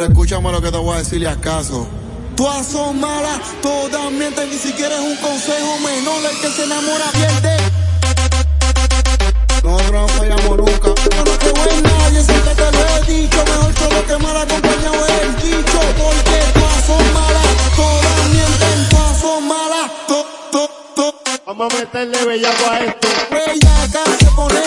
Escúchame lo que te voy a decirle acaso. Todas son malas, todas mienten, ni siquiera es un consejo menor. El que se enamora pierde. Nosotros no fallamos nunca. Yo no creo en nadie, siempre te lo he dicho. Mejor solo que mal acompañado es el dicho. Porque todas son malas, todas mienten, todas son malas. To, to, to. Vamos a meterle bellaco a esto. Bellaca se pone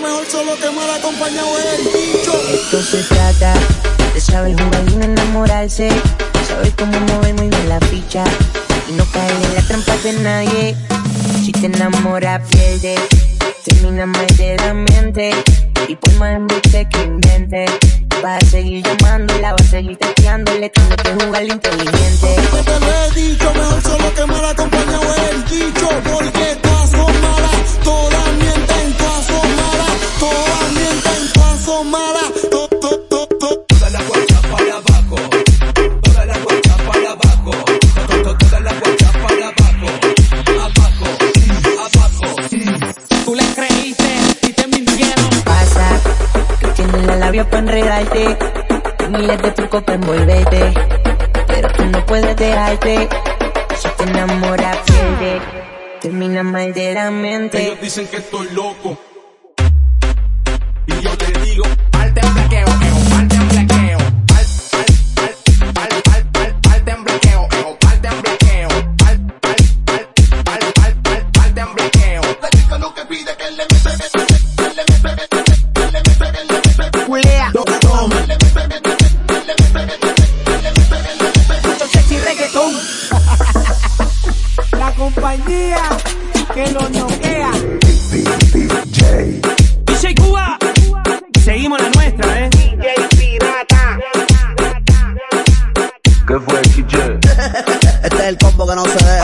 Mejor solo que mal acompañado el dicho. Esto se trata de saber jugar y no enamorarse. Saber cómo mover muy bien la ficha y no caer en las trampas de nadie. Si te enamoras, pierde. Termina mal de la mente. Y por más embuste que invente, vas a seguir llamándola, vas a seguir testeándole. Tienes que jugar inteligente. Y te mintieron. pasa? Que tienes la labia para enredarte. y Miles de trucos para envolverte. Pero tú no puedes dejarte. Si te enamoras, pierde. Termina mal de la mente. Ellos dicen que estoy loco. Compañía que lo noquea. DJ Cuba. Seguimos la nuestra, eh. ¿Qué fue? Este es el combo que no se deja.